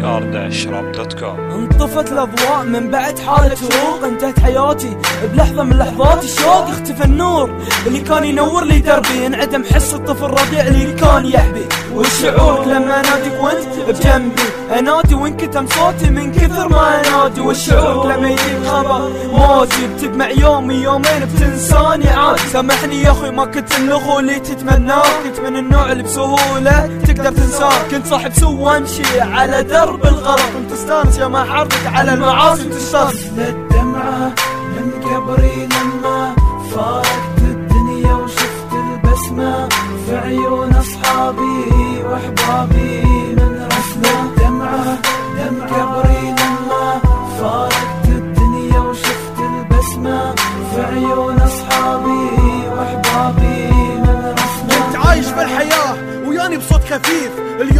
qtr-rap.com انطفت الأضواء من بعد حالة شروق انتهت حياتي بلحظة من لحظات الشوق اختفى النور اللي كان ينور لي دربي. انعدم حس الطفل الربيع اللي كان يحبي. والشعور لما اناديك وانت بجنبي. انادي وانكتم صوتي من كثر ما انادي. والشعور لما يجيك خبر موتي بتجمع يومي يومين بتنساني عاد سامحني يا أخوي ما كنت اللغو اللي تتمناه. كنت من النوع اللي بسهولة تقدر تنساه. كنت صاحب سوى امشي على درب. الغلط انت تستانس يا ما حرضك على المعاصي. تستانس الدمعة من قبري لما فارقت الدنيا وشفت البسمة. في عيون أصحابي وأحبابي من رسمة. دمعة دم قبري لما فارقت الدنيا وشفت البسمة. في عيون أصحابي وأحبابي من رسمة. كنت عايش في الحياة وياني بصوت خفيف. اليوم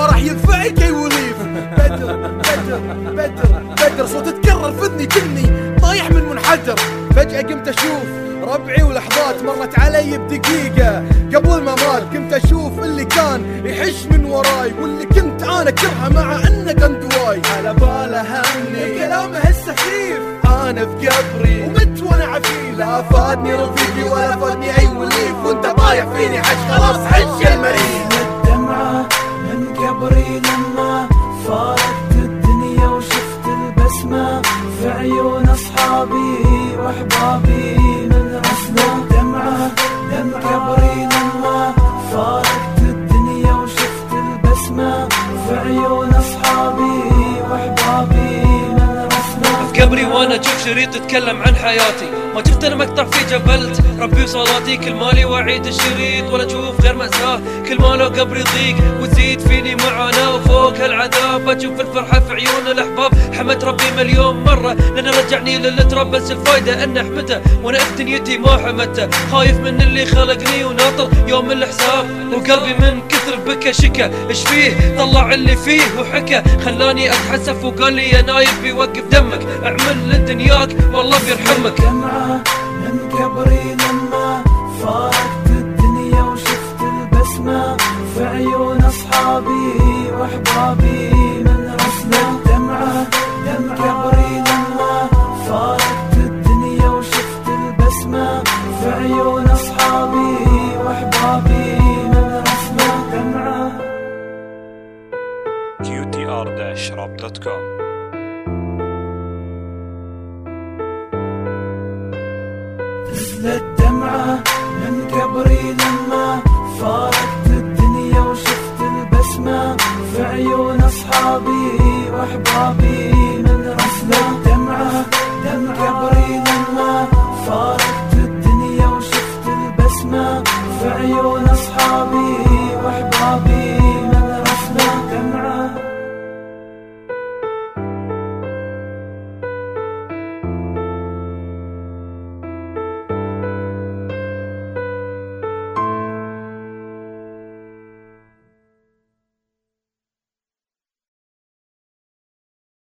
ما راح اي وليف. بدر بدر بدر بدر صوت تكرر في اذني كني. طايح من منحدر فجأة قمت أشوف ربعي ولحظات مرت علي بدقيقة. قبل ما مات كنت أشوف اللي كان يحش من وراي واللي كنت أنا كرهه مع إنه قندواي على باله همني كلامه السخيف أنا في قبري. ومت وأنا عفيف. لا فادني رفيقي ولا فادني أي وليف. وأنت طايح فيني حش خلاص حش المريض. في عيون أصحابي وأحبابي من رسمة دمعة دم قبري في أشوف شريط يتكلم عن حياتي. ما شفت أنا مقطع فيه جبلت. ربي وصلاتي كل مالي وأعيد الشريط. ولا أشوف غير مأساة. كل ما لو قبري ضيق وتزيد فيني معاناة. وفوق هالعذاب أشوف الفرحة في عيون الأحباب. حمد ربي مليون مرة. لأنه رجعني للتراب بس الفايدة أن أحمده. وأنا في دنيتي ما حمدته. خايف من اللي خلقني وناطر يوم الحساب. وقلبي من كثر بكى شكا. إيش فيه؟ طلع اللي فيه وحكى خلاني أتحسف وقال لي يا نايف بيوقف دمك. أعمل لدنياك والله بيرحمك. دمعة من قبري لما فارقت الدنيا وشفت البسمة في عيون أصحابي وأحبابي من رسمة دمعة دم قبري لما فارقت الدنيا وشفت البسمة في عيون أصحابي وأحبابي من رسمة دمعة qtr-rap.com نزلت دمعة من قبري لما فارقت الدنيا وشفت البسمة في عيون أصحابي وأحبابي.